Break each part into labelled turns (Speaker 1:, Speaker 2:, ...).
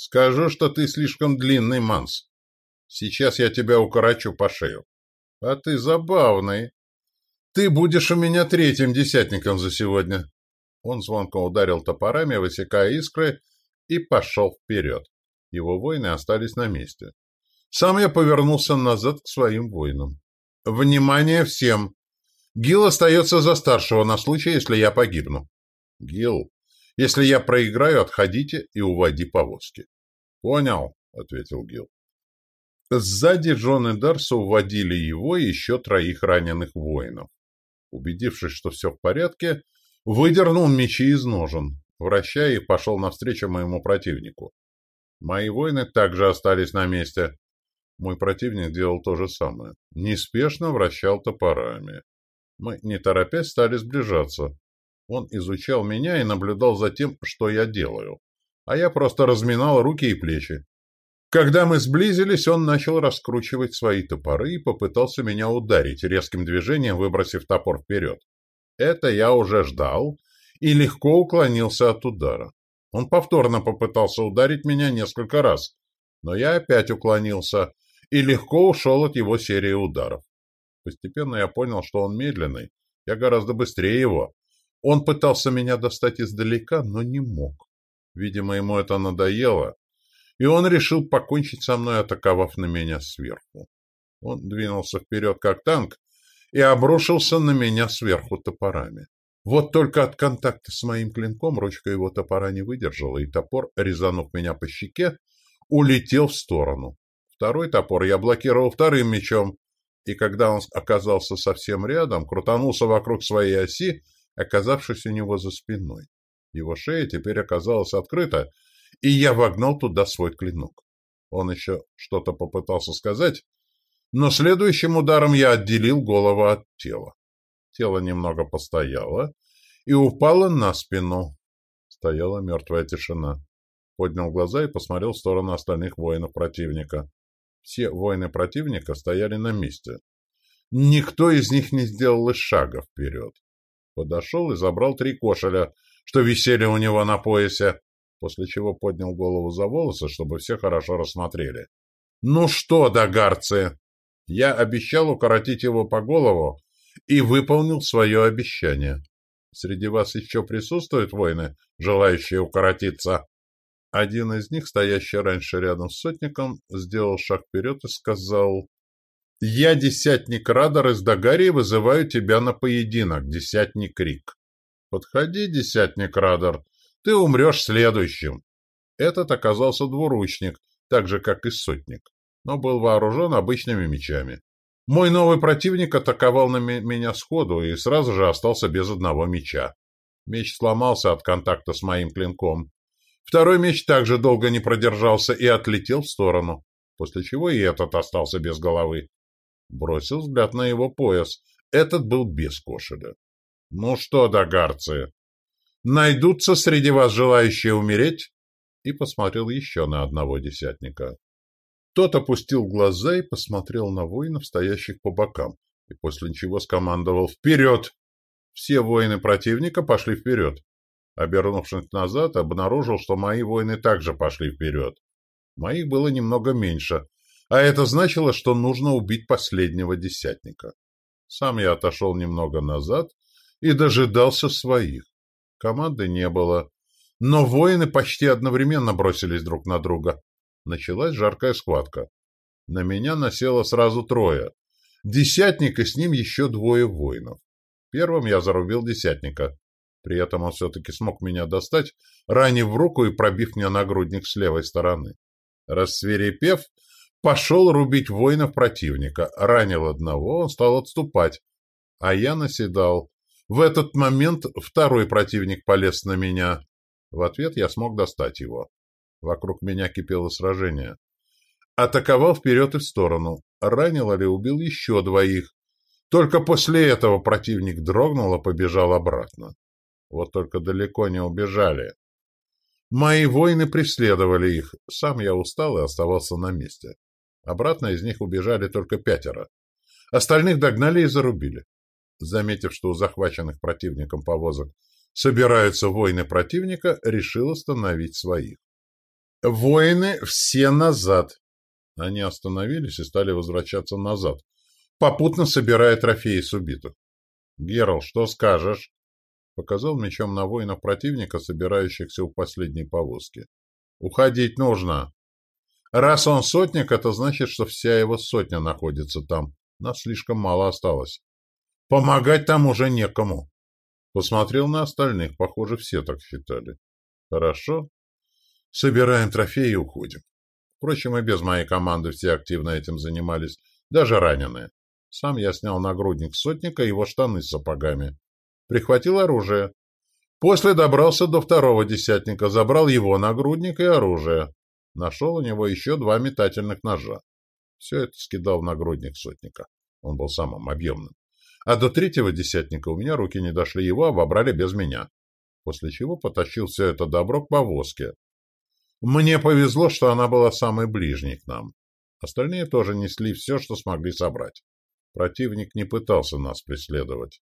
Speaker 1: Скажу, что ты слишком длинный, Манс. Сейчас я тебя укорочу по шею. А ты забавный. Ты будешь у меня третьим десятником за сегодня. Он звонко ударил топорами, высекая искры, и пошел вперед. Его воины остались на месте. Сам я повернулся назад к своим воинам. «Внимание всем! Гил остается за старшего на случай, если я погибну. Гил, если я проиграю, отходите и уводи повозки». «Понял», — ответил Гил. Сзади Джон и Дарса уводили его и еще троих раненых воинов. Убедившись, что все в порядке, выдернул мечи из ножен, вращая их, пошел навстречу моему противнику. Мои воины также остались на месте. Мой противник делал то же самое. Неспешно вращал топорами. Мы, не торопясь, стали сближаться. Он изучал меня и наблюдал за тем, что я делаю. А я просто разминал руки и плечи. Когда мы сблизились, он начал раскручивать свои топоры и попытался меня ударить, резким движением выбросив топор вперед. Это я уже ждал и легко уклонился от удара. Он повторно попытался ударить меня несколько раз, но я опять уклонился и легко ушел от его серии ударов. Постепенно я понял, что он медленный, я гораздо быстрее его. Он пытался меня достать издалека, но не мог. Видимо, ему это надоело, и он решил покончить со мной, атаковав на меня сверху. Он двинулся вперед, как танк, и обрушился на меня сверху топорами. Вот только от контакта с моим клинком ручка его топора не выдержала, и топор, резанув меня по щеке, улетел в сторону. Второй топор я блокировал вторым мечом, и когда он оказался совсем рядом, крутанулся вокруг своей оси, оказавшись у него за спиной. Его шея теперь оказалась открыта, и я вогнал туда свой клинок. Он еще что-то попытался сказать, но следующим ударом я отделил голову от тела. Тело немного постояло и упало на спину. Стояла мертвая тишина. Поднял глаза и посмотрел в сторону остальных воинов противника. Все воины противника стояли на месте. Никто из них не сделал и шага вперед. Подошел и забрал три кошеля, что висели у него на поясе, после чего поднял голову за волосы, чтобы все хорошо рассмотрели. «Ну что, догарцы!» Я обещал укоротить его по голову и выполнил свое обещание. Среди вас еще присутствуют воины, желающие укоротиться?» Один из них, стоящий раньше рядом с сотником, сделал шаг вперед и сказал... «Я, десятник Радар из Дагарии, вызываю тебя на поединок, десятник Рик. Подходи, десятник Радар, ты умрешь следующим». Этот оказался двуручник, так же, как и сотник но был вооружен обычными мечами. Мой новый противник атаковал на меня сходу и сразу же остался без одного меча. Меч сломался от контакта с моим клинком. Второй меч также долго не продержался и отлетел в сторону, после чего и этот остался без головы. Бросил взгляд на его пояс. Этот был без кошеля. «Ну что, догарцы, найдутся среди вас желающие умереть?» И посмотрел еще на одного десятника. Тот опустил глаза и посмотрел на воинов, стоящих по бокам, и после чего скомандовал «Вперед!». Все воины противника пошли вперед. Обернувшись назад, обнаружил, что мои воины также пошли вперед. Моих было немного меньше, а это значило, что нужно убить последнего десятника. Сам я отошел немного назад и дожидался своих. Команды не было, но воины почти одновременно бросились друг на друга. Началась жаркая схватка. На меня насело сразу трое. Десятник и с ним еще двое воинов. Первым я зарубил десятника. При этом он все-таки смог меня достать, ранив в руку и пробив мне нагрудник с левой стороны. Рассверепев, пошел рубить воинов противника. Ранил одного, он стал отступать. А я наседал. В этот момент второй противник полез на меня. В ответ я смог достать его. Вокруг меня кипело сражение. Атаковал вперед и в сторону. Ранил или убил еще двоих. Только после этого противник дрогнул и побежал обратно. Вот только далеко не убежали. Мои воины преследовали их. Сам я устал и оставался на месте. Обратно из них убежали только пятеро. Остальных догнали и зарубили. Заметив, что у захваченных противником повозок собираются воины противника, решил остановить своих. Воины все назад. Они остановились и стали возвращаться назад, попутно собирая трофеи с убитых. Герал, что скажешь? Показал мечом на воинов противника, собирающихся у последней повозки. Уходить нужно. Раз он сотник, это значит, что вся его сотня находится там. Нас слишком мало осталось. Помогать там уже некому. Посмотрел на остальных, похоже, все так считали. Хорошо. Собираем трофеи и уходим. Впрочем, и без моей команды все активно этим занимались, даже раненые. Сам я снял нагрудник сотника и его штаны с сапогами. Прихватил оружие. После добрался до второго десятника, забрал его нагрудник и оружие. Нашел у него еще два метательных ножа. Все это скидал в нагрудник сотника. Он был самым объемным. А до третьего десятника у меня руки не дошли, его обобрали без меня. После чего потащил все это добро к повозке. Мне повезло, что она была самой ближней к нам. Остальные тоже несли все, что смогли собрать. Противник не пытался нас преследовать.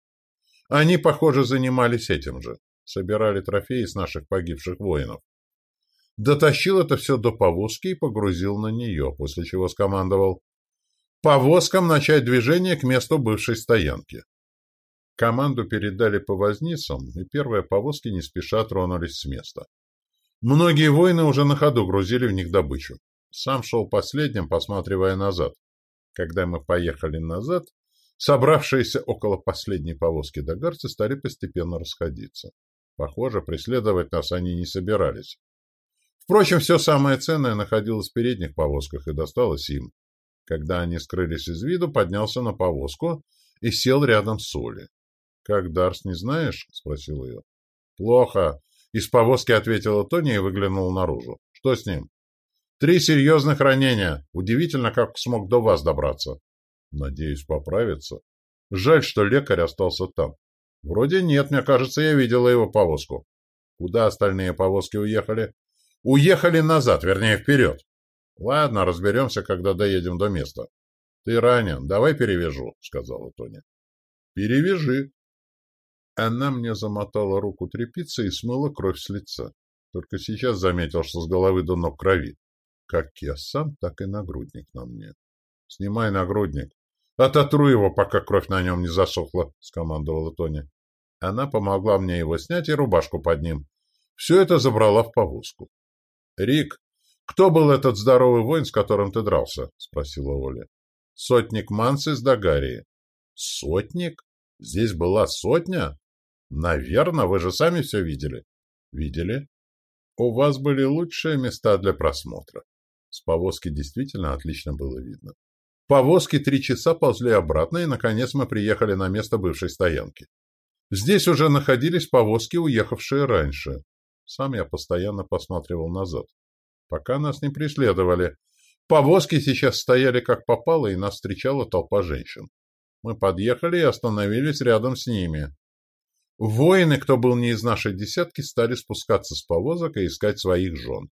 Speaker 1: Они, похоже, занимались этим же. Собирали трофеи с наших погибших воинов. Дотащил это все до повозки и погрузил на нее, после чего скомандовал «Повозкам начать движение к месту бывшей стоянки». Команду передали по возницам, и первые повозки не спеша тронулись с места. Многие воины уже на ходу грузили в них добычу. Сам шел последним, посматривая назад. Когда мы поехали назад, собравшиеся около последней повозки догарцы стали постепенно расходиться. Похоже, преследовать нас они не собирались. Впрочем, все самое ценное находилось в передних повозках и досталось им. Когда они скрылись из виду, поднялся на повозку и сел рядом с Соли. — Как, Дарс, не знаешь? — спросил ее. — Плохо. Из повозки ответила Тони и выглянула наружу. — Что с ним? — Три серьезных ранения. Удивительно, как смог до вас добраться. — Надеюсь, поправиться. Жаль, что лекарь остался там. — Вроде нет, мне кажется, я видела его повозку. — Куда остальные повозки уехали? Уехали назад, вернее, вперед. Ладно, разберемся, когда доедем до места. Ты ранен, давай перевяжу, сказала Тоня. Перевяжи. Она мне замотала руку тряпицей и смыла кровь с лица. Только сейчас заметил, что с головы до ног крови. Как я сам, так и нагрудник на мне. Снимай нагрудник. Ототру его, пока кровь на нем не засохла, скомандовала Тоня. Она помогла мне его снять и рубашку под ним. Все это забрала в повозку. «Рик, кто был этот здоровый воин, с которым ты дрался?» — спросила Оля. «Сотник Манс из Дагарии». «Сотник? Здесь была сотня?» «Наверное, вы же сами все видели». «Видели?» «У вас были лучшие места для просмотра». С повозки действительно отлично было видно. Повозки три часа ползли обратно, и, наконец, мы приехали на место бывшей стоянки. Здесь уже находились повозки, уехавшие раньше. Сам я постоянно посматривал назад. Пока нас не преследовали. Повозки сейчас стояли как попало, и нас встречала толпа женщин. Мы подъехали и остановились рядом с ними. Воины, кто был не из нашей десятки, стали спускаться с повозок и искать своих жен.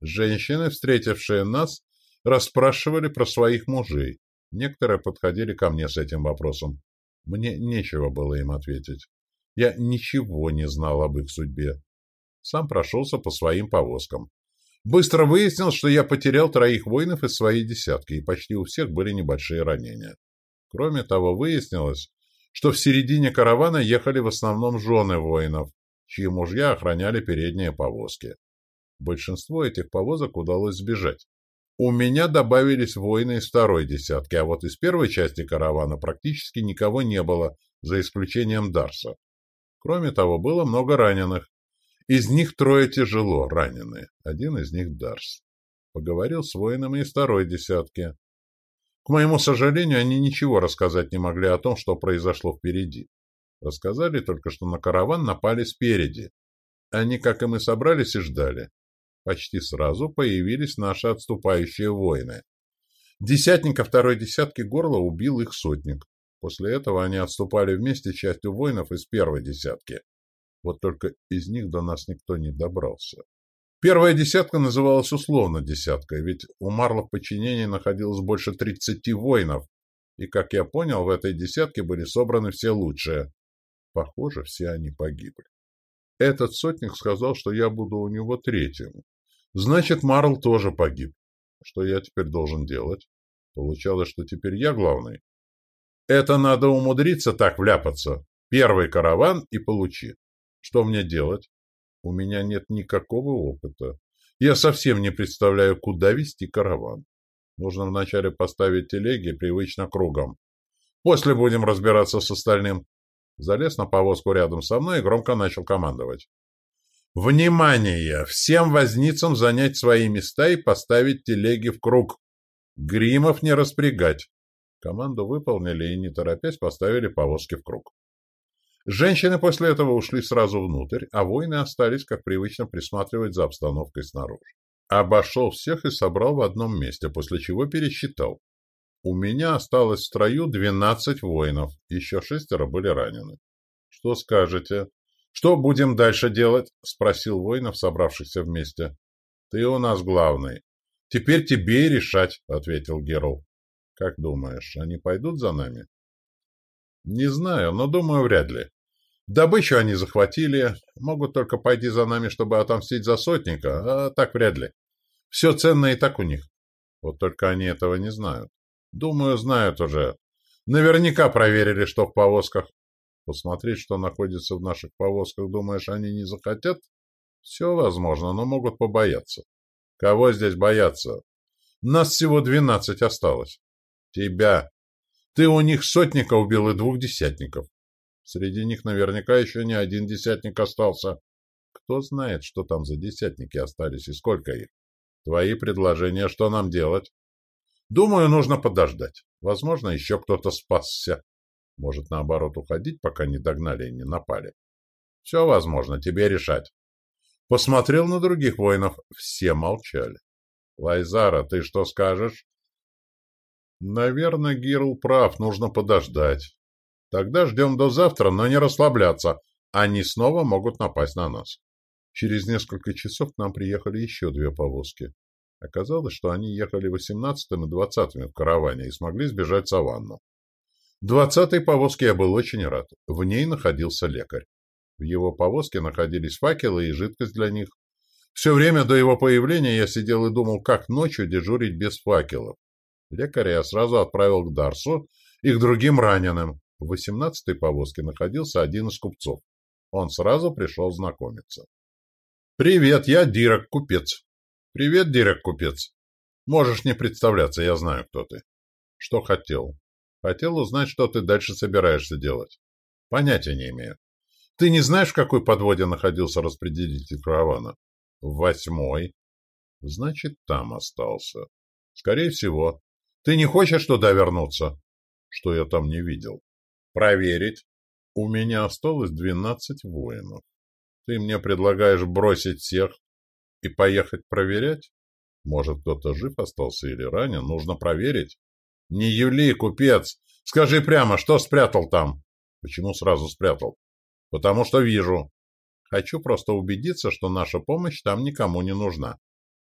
Speaker 1: Женщины, встретившие нас, расспрашивали про своих мужей. Некоторые подходили ко мне с этим вопросом. Мне нечего было им ответить. Я ничего не знал об их судьбе. Сам прошелся по своим повозкам. Быстро выяснил, что я потерял троих воинов из своей десятки, и почти у всех были небольшие ранения. Кроме того, выяснилось, что в середине каравана ехали в основном жены воинов, чьи мужья охраняли передние повозки. Большинство этих повозок удалось сбежать. У меня добавились воины из второй десятки, а вот из первой части каравана практически никого не было, за исключением Дарса. Кроме того, было много раненых, из них трое тяжело ранены, один из них Дарс. Поговорил с воинами из второй десятки. К моему сожалению, они ничего рассказать не могли о том, что произошло впереди. Рассказали только, что на караван напали спереди. Они, как и мы, собрались и ждали. Почти сразу появились наши отступающие воины. Десятника второй десятки горла убил их сотник. После этого они отступали вместе с частью воинов из первой десятки. Вот только из них до нас никто не добрался. Первая десятка называлась условно десяткой, ведь у Марла в подчинении находилось больше тридцати воинов, и, как я понял, в этой десятке были собраны все лучшие. Похоже, все они погибли. Этот сотник сказал, что я буду у него третьим. Значит, Марл тоже погиб. Что я теперь должен делать? Получалось, что теперь я главный. Это надо умудриться так вляпаться. Первый караван и получи. Что мне делать? У меня нет никакого опыта. Я совсем не представляю, куда вести караван. Нужно вначале поставить телеги привычно кругом. После будем разбираться с остальным. Залез на повозку рядом со мной и громко начал командовать. Внимание! Всем возницам занять свои места и поставить телеги в круг. Гримов не распрягать. Команду выполнили и, не торопясь, поставили повозки в круг. Женщины после этого ушли сразу внутрь, а воины остались, как привычно, присматривать за обстановкой снаружи. Обошел всех и собрал в одном месте, после чего пересчитал. У меня осталось в строю двенадцать воинов, еще шестеро были ранены. Что скажете? Что будем дальше делать? Спросил воинов, собравшихся вместе. Ты у нас главный. Теперь тебе и решать, ответил Герл. Как думаешь, они пойдут за нами? Не знаю, но думаю, вряд ли. Добычу они захватили, могут только пойти за нами, чтобы отомстить за сотника, а так вряд ли. Все ценное и так у них. Вот только они этого не знают. Думаю, знают уже. Наверняка проверили, что в повозках. Посмотреть, что находится в наших повозках, думаешь, они не захотят? Все возможно, но могут побояться. Кого здесь бояться? Нас всего двенадцать осталось. Тебя. Ты у них сотника убил и двух десятников. Среди них наверняка еще не один десятник остался. Кто знает, что там за десятники остались и сколько их? Твои предложения, что нам делать? Думаю, нужно подождать. Возможно, еще кто-то спасся. Может, наоборот, уходить, пока не догнали и не напали. Все возможно, тебе решать. Посмотрел на других воинов. Все молчали. Лайзара, ты что скажешь? Наверное, Гирл прав, нужно подождать. Тогда ждем до завтра, но не расслабляться. Они снова могут напасть на нас. Через несколько часов к нам приехали еще две повозки. Оказалось, что они ехали восемнадцатым и двадцатыми в караване и смогли сбежать в саванну. Двадцатой повозке я был очень рад. В ней находился лекарь. В его повозке находились факелы и жидкость для них. Все время до его появления я сидел и думал, как ночью дежурить без факелов. Лекаря я сразу отправил к Дарсу и к другим раненым. В восемнадцатой повозке находился один из купцов. Он сразу пришел знакомиться. «Привет, я Дирок, купец». «Привет, Дирок, купец. Можешь не представляться, я знаю, кто ты». «Что хотел?» «Хотел узнать, что ты дальше собираешься делать». «Понятия не имею». «Ты не знаешь, в какой подводе находился распределитель каравана?» «В восьмой». «Значит, там остался». «Скорее всего». «Ты не хочешь туда вернуться?» «Что я там не видел?» Проверить. У меня осталось двенадцать воинов. Ты мне предлагаешь бросить всех и поехать проверять? Может, кто-то жив остался или ранен? Нужно проверить. Не юли, купец! Скажи прямо, что спрятал там? Почему сразу спрятал? Потому что вижу. Хочу просто убедиться, что наша помощь там никому не нужна.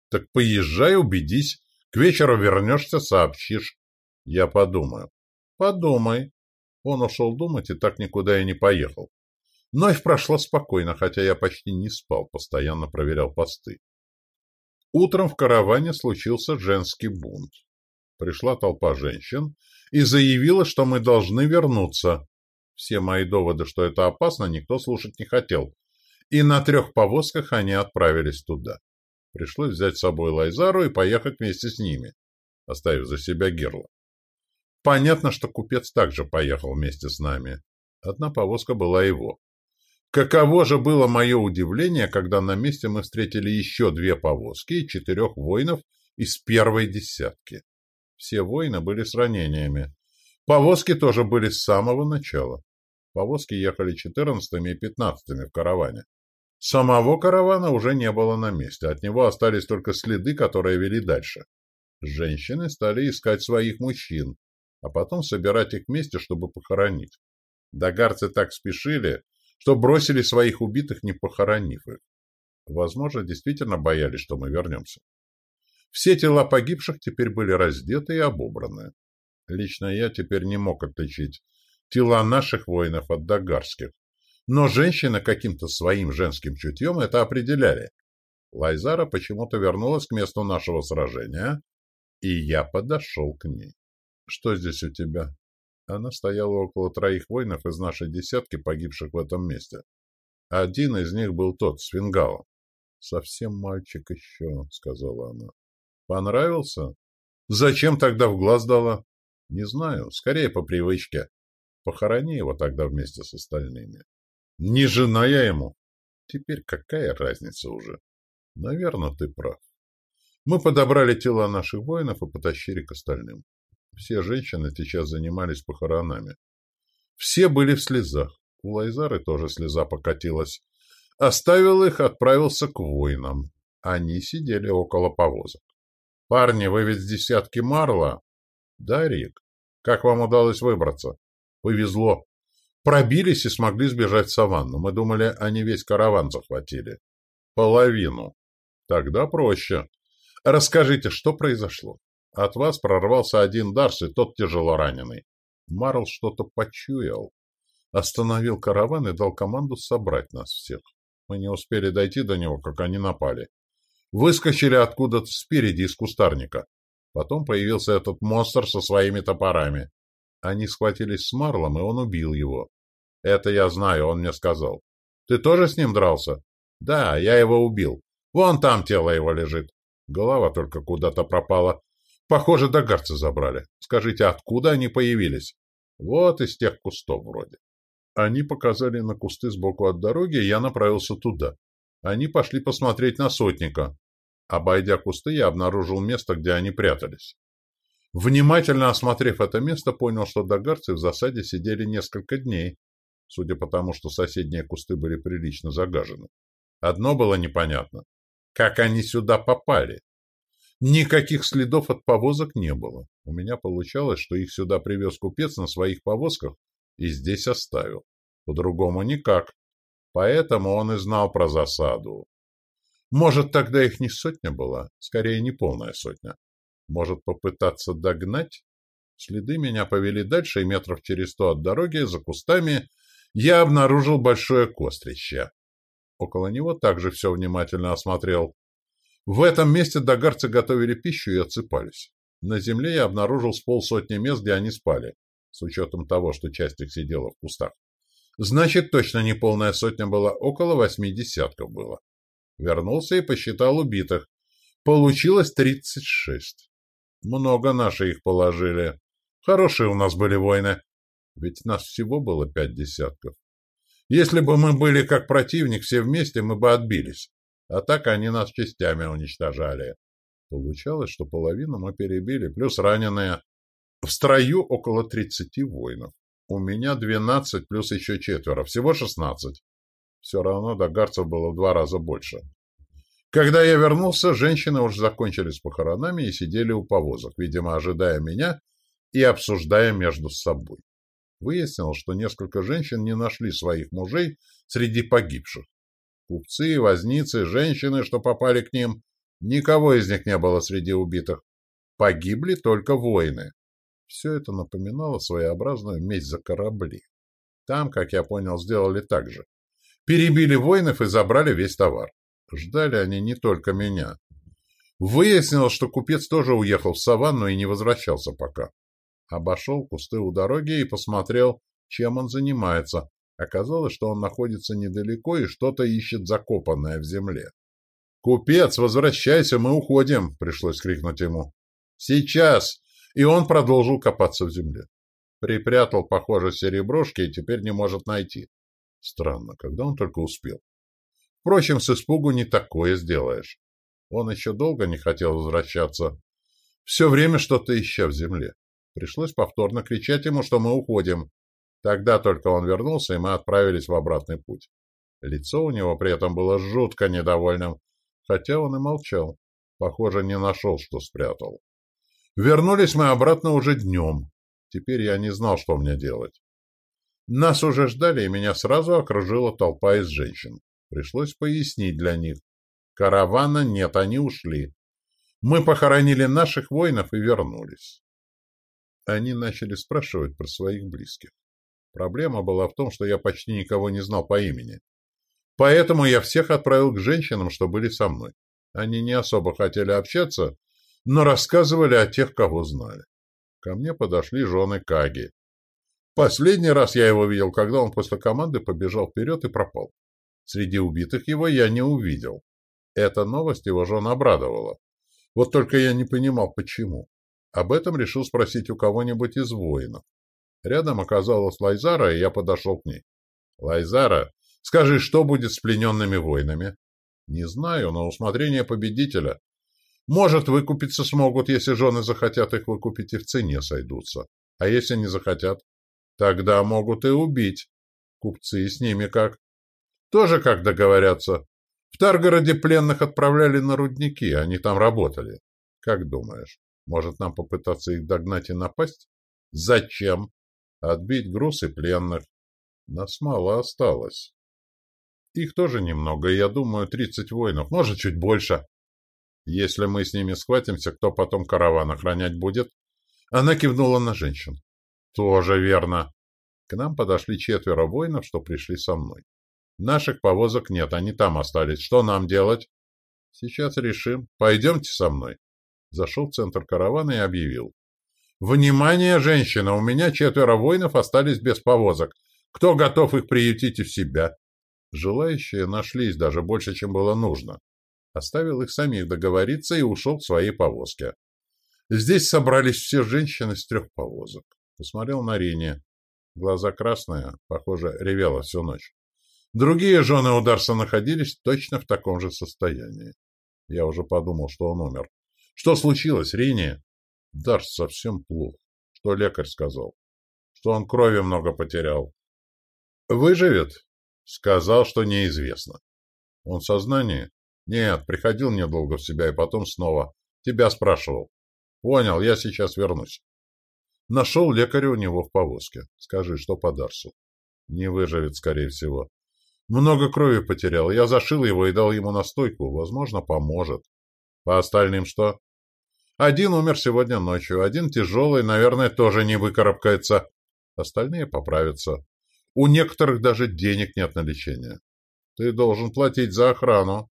Speaker 1: Так поезжай, убедись. К вечеру вернешься, сообщишь. Я подумаю. Подумай. Он ушел думать и так никуда и не поехал. Ночь прошла спокойно, хотя я почти не спал, постоянно проверял посты. Утром в караване случился женский бунт. Пришла толпа женщин и заявила, что мы должны вернуться. Все мои доводы, что это опасно, никто слушать не хотел. И на трех повозках они отправились туда. Пришлось взять с собой Лайзару и поехать вместе с ними, оставив за себя Герла. Понятно, что купец также поехал вместе с нами. Одна повозка была его. Каково же было мое удивление, когда на месте мы встретили еще две повозки и четырех воинов из первой десятки. Все воины были с ранениями. Повозки тоже были с самого начала. Повозки ехали четырнадцатыми и пятнадцатыми в караване. Самого каравана уже не было на месте, от него остались только следы, которые вели дальше. Женщины стали искать своих мужчин, а потом собирать их вместе, чтобы похоронить. Догарцы так спешили, что бросили своих убитых, не похоронив их. Возможно, действительно боялись, что мы вернемся. Все тела погибших теперь были раздеты и обобраны. Лично я теперь не мог отличить тела наших воинов от догарских. Но женщины каким-то своим женским чутьем это определяли. Лайзара почему-то вернулась к месту нашего сражения, и я подошел к ней. «Что здесь у тебя?» Она стояла около троих воинов из нашей десятки, погибших в этом месте. Один из них был тот, с фингалом. «Совсем мальчик еще», — сказала она. «Понравился? Зачем тогда в глаз дала?» «Не знаю, скорее по привычке. Похорони его тогда вместе с остальными». «Не жена я ему!» «Теперь какая разница уже?» «Наверное, ты прав». Мы подобрали тела наших воинов и потащили к остальным. Все женщины сейчас занимались похоронами. Все были в слезах. У Лайзары тоже слеза покатилась. Оставил их, отправился к воинам. Они сидели около повозок. «Парни, вы ведь с десятки Марла?» «Да, Рик. Как вам удалось выбраться?» «Повезло. Пробились и смогли сбежать в саванну. Мы думали, они весь караван захватили». «Половину. Тогда проще. Расскажите, что произошло?» От вас прорвался один Дарс, и тот тяжело раненый. Марл что-то почуял. Остановил караван и дал команду собрать нас всех. Мы не успели дойти до него, как они напали. Выскочили откуда-то спереди из кустарника. Потом появился этот монстр со своими топорами. Они схватились с Марлом, и он убил его. Это я знаю, он мне сказал. Ты тоже с ним дрался? Да, я его убил. Вон там тело его лежит. Голова только куда-то пропала. Похоже, догарцы забрали. Скажите, откуда они появились? Вот из тех кустов вроде. Они показали на кусты сбоку от дороги, и я направился туда. Они пошли посмотреть на сотника. Обойдя кусты, я обнаружил место, где они прятались. Внимательно осмотрев это место, понял, что догарцы в засаде сидели несколько дней, судя по тому, что соседние кусты были прилично загажены. Одно было непонятно. Как они сюда попали? Никаких следов от повозок не было. У меня получалось, что их сюда привез купец на своих повозках и здесь оставил. По-другому никак. Поэтому он и знал про засаду. Может, тогда их не сотня была, скорее не полная сотня. Может, попытаться догнать? Следы меня повели дальше, и метров через сто от дороги, за кустами, я обнаружил большое кострище. Около него также все внимательно осмотрел. В этом месте догарцы готовили пищу и отсыпались. На земле я обнаружил с полсотни мест, где они спали, с учетом того, что часть их сидела в кустах. Значит, точно не полная сотня была, около восьми десятков было. Вернулся и посчитал убитых. Получилось тридцать шесть. Много наши их положили. Хорошие у нас были войны. Ведь нас всего было пять десятков. Если бы мы были как противник все вместе, мы бы отбились. А так они нас частями уничтожали. Получалось, что половину мы перебили, плюс раненые. В строю около тридцати воинов. У меня двенадцать, плюс еще четверо. Всего шестнадцать. Все равно догарцев было в два раза больше. Когда я вернулся, женщины уже закончили с похоронами и сидели у повозок, видимо, ожидая меня и обсуждая между собой. Выяснилось, что несколько женщин не нашли своих мужей среди погибших. Купцы, возницы, женщины, что попали к ним, никого из них не было среди убитых. Погибли только воины. Все это напоминало своеобразную месть за корабли. Там, как я понял, сделали так же. Перебили воинов и забрали весь товар. Ждали они не только меня. Выяснилось, что купец тоже уехал в саванну и не возвращался пока. Обошел кусты у дороги и посмотрел, чем он занимается, Оказалось, что он находится недалеко и что-то ищет закопанное в земле. «Купец, возвращайся, мы уходим!» — пришлось крикнуть ему. «Сейчас!» И он продолжил копаться в земле. Припрятал, похоже, сереброшки и теперь не может найти. Странно, когда он только успел. Впрочем, с испугу не такое сделаешь. Он еще долго не хотел возвращаться. Все время что-то ища в земле. Пришлось повторно кричать ему, что мы уходим. Тогда только он вернулся, и мы отправились в обратный путь. Лицо у него при этом было жутко недовольным, хотя он и молчал. Похоже, не нашел, что спрятал. Вернулись мы обратно уже днем. Теперь я не знал, что мне делать. Нас уже ждали, и меня сразу окружила толпа из женщин. Пришлось пояснить для них. Каравана нет, они ушли. Мы похоронили наших воинов и вернулись. Они начали спрашивать про своих близких. Проблема была в том, что я почти никого не знал по имени. Поэтому я всех отправил к женщинам, что были со мной. Они не особо хотели общаться, но рассказывали о тех, кого знали. Ко мне подошли жены Каги. Последний раз я его видел, когда он после команды побежал вперед и пропал. Среди убитых его я не увидел. Эта новость его жен обрадовала. Вот только я не понимал, почему. Об этом решил спросить у кого-нибудь из воинов. Рядом оказалась Лайзара, и я подошел к ней. «Лайзара, скажи, что будет с плененными воинами?» «Не знаю, на усмотрение победителя. Может, выкупиться смогут, если жены захотят их выкупить и в цене сойдутся. А если не захотят? Тогда могут и убить. Купцы с ними как? Тоже как договорятся. В Таргороде пленных отправляли на рудники, они там работали. Как думаешь, может нам попытаться их догнать и напасть? Зачем? Отбить груз и пленных. Нас мало осталось. Их тоже немного, я думаю, тридцать воинов, может, чуть больше. Если мы с ними схватимся, кто потом караван охранять будет? Она кивнула на женщин. Тоже верно. К нам подошли четверо воинов, что пришли со мной. Наших повозок нет, они там остались. Что нам делать? Сейчас решим. Пойдемте со мной. Зашел в центр каравана и объявил. «Внимание, женщина! У меня четверо воинов остались без повозок. Кто готов их приютить у себя?» Желающие нашлись даже больше, чем было нужно. Оставил их самих договориться и ушел к своей повозке. Здесь собрались все женщины с трех повозок. Посмотрел на Рине. Глаза красные, похоже, ревела всю ночь. Другие жены у Дарса находились точно в таком же состоянии. Я уже подумал, что он умер. Что случилось, Рине? Дарс совсем плох. Что лекарь сказал? Что он крови много потерял. Выживет? Сказал, что неизвестно. Он в сознании? Нет, приходил недолго в себя и потом снова. Тебя спрашивал. Понял, я сейчас вернусь. Нашел лекаря у него в повозке. Скажи, что по Дарсу? Не выживет, скорее всего. Много крови потерял. Я зашил его и дал ему настойку. Возможно, поможет. По остальным что? Один умер сегодня ночью. Один тяжелый, наверное, тоже не выкарабкается. Остальные поправятся. У некоторых даже денег нет на лечение. Ты должен платить за охрану.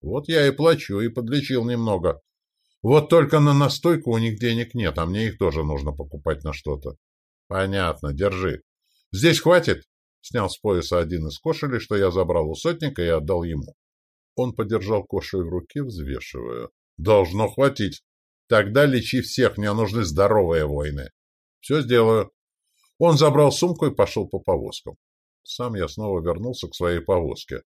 Speaker 1: Вот я и плачу, и подлечил немного. Вот только на настойку у них денег нет, а мне их тоже нужно покупать на что-то. Понятно, держи. Здесь хватит? Снял с пояса один из кошелей, что я забрал у сотника и отдал ему. Он подержал кошель в руке, взвешивая. Должно хватить. Тогда лечи всех, мне нужны здоровые воины. Все сделаю. Он забрал сумку и пошел по повозкам. Сам я снова вернулся к своей повозке.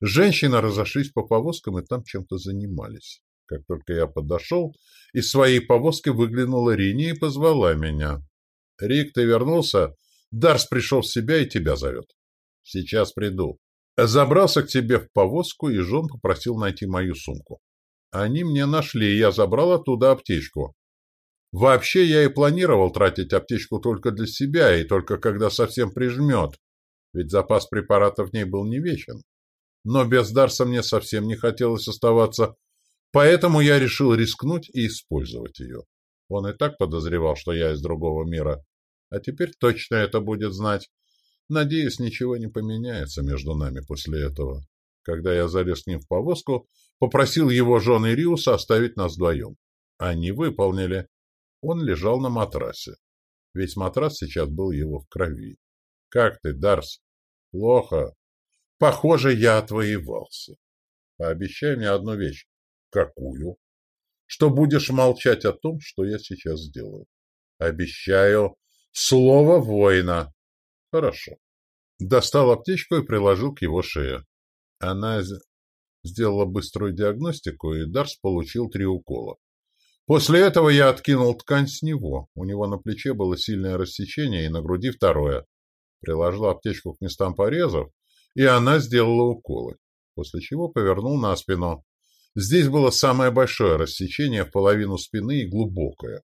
Speaker 1: Женщины разошлись по повозкам и там чем-то занимались. Как только я подошел, из своей повозки выглянула Рини и позвала меня. «Рик, ты вернулся? Дарс пришел в себя и тебя зовет». «Сейчас приду». Забрался к тебе в повозку, и Жон попросил найти мою сумку. Они мне нашли, и я забрал оттуда аптечку. Вообще, я и планировал тратить аптечку только для себя, и только когда совсем прижмет, ведь запас препаратов в ней был не вечен. Но без Дарса мне совсем не хотелось оставаться, Поэтому я решил рискнуть и использовать ее. Он и так подозревал, что я из другого мира. А теперь точно это будет знать. Надеюсь, ничего не поменяется между нами после этого. Когда я залез к ним в повозку, попросил его жены Риуса оставить нас вдвоем. Они выполнили. Он лежал на матрасе. Весь матрас сейчас был его в крови. — Как ты, Дарс? — Плохо. — Похоже, я отвоевался. Пообещай мне одну вещь. Какую? Что будешь молчать о том, что я сейчас сделаю. Обещаю. Слово воина. Хорошо. Достал аптечку и приложил к его шее. Она сделала быструю диагностику, и Дарс получил три укола. После этого я откинул ткань с него. У него на плече было сильное рассечение, и на груди второе. Приложил аптечку к местам порезов, и она сделала уколы, после чего повернул на спину. Здесь было самое большое рассечение в половину спины и глубокое.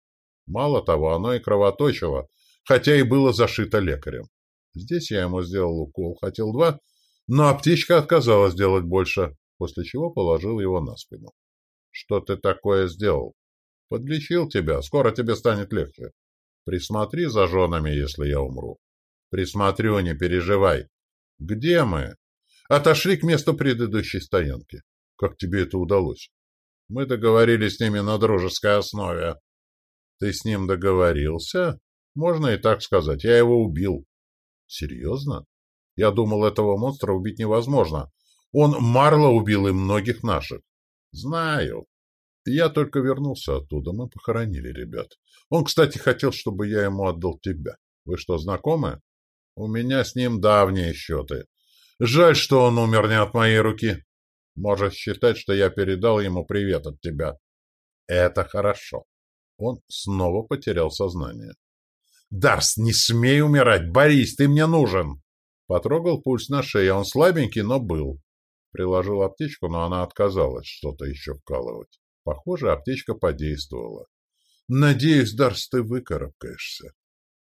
Speaker 1: Мало того, оно и кровоточило, хотя и было зашито лекарем. Здесь я ему сделал укол, хотел два, но аптечка отказалась делать больше, после чего положил его на спину. — Что ты такое сделал? — Подлечил тебя, скоро тебе станет легче. Присмотри за женами, если я умру. — Присмотрю, не переживай. — Где мы? — Отошли к месту предыдущей стоянки. Как тебе это удалось? Мы договорились с ними на дружеской основе. Ты с ним договорился? Можно и так сказать. Я его убил. Серьезно? Я думал, этого монстра убить невозможно. Он Марло убил и многих наших. Знаю. Я только вернулся оттуда. Мы похоронили ребят. Он, кстати, хотел, чтобы я ему отдал тебя. Вы что, знакомы? У меня с ним давние счеты. Жаль, что он умер не от моей руки. Можешь считать, что я передал ему привет от тебя. Это хорошо. Он снова потерял сознание. «Дарс, не смей умирать! Борис, ты мне нужен!» Потрогал пульс на шее. Он слабенький, но был. Приложил аптечку, но она отказалась что-то еще вкалывать. Похоже, аптечка подействовала. «Надеюсь, Дарс, ты выкарабкаешься.